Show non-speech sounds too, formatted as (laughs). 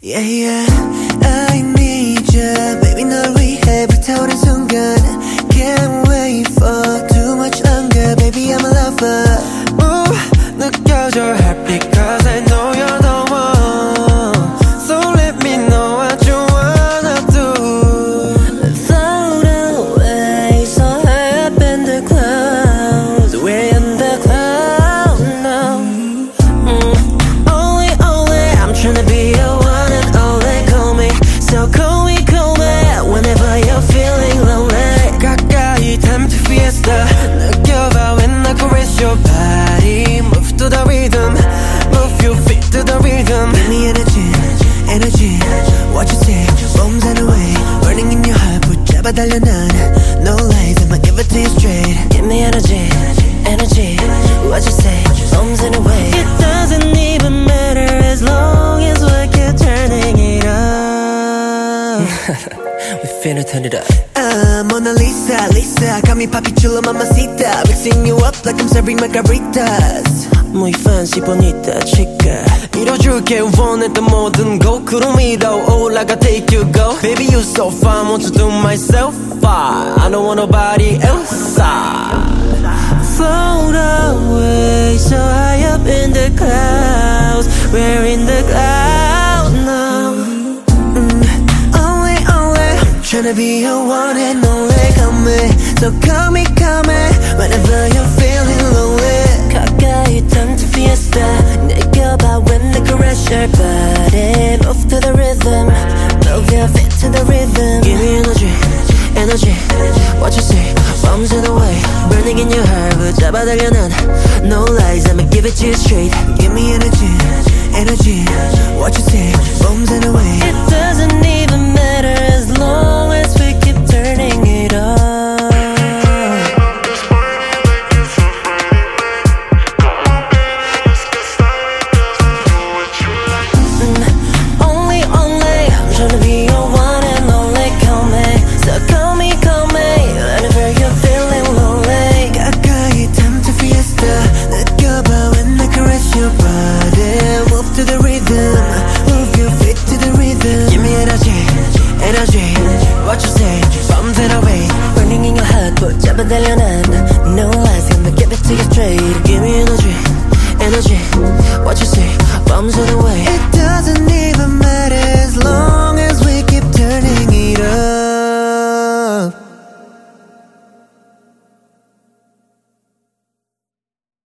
Yeah, yeah, I need you. Baby, 널 위해 불타오른 순간. Can't wait for too much longer. Baby, I'm a lover. to the rhythm Give me energy, energy. What you say? Bombs on the way. Burning in your heart. 붙잡아 달려 난. No lies, I'ma give it to you straight. Give me energy, energy. What you say? Bombs in the way. It doesn't even matter as long as we keep turning it up. (laughs) We finna turn it up Uh, Mona Lisa, Lisa, got me papi chulo mamacita Mixing you up like I'm serving margaritas Muy fancy, bonita, chica 이뤄줄게 원했던 모든 곳 구름 위로 올라가 take you go Baby you so fine want to do myself fine I don't want nobody else Float away so high up in the clouds We're in the clouds now mm, Only, only Tryna be your one and only Come me, so call me, call me Whenever I caress your body Move to the rhythm Move your feet to the rhythm Give me energy, energy What you say? Bombs in the way Burning in your heart 붙잡아 달려 난 No lies I'ma give it to you straight Give me energy, energy What you say? to the rhythm. Move your feet to the rhythm. Give me energy, energy. What you say, 밤새러 wait Burning in your heart, 붙잡아 달려나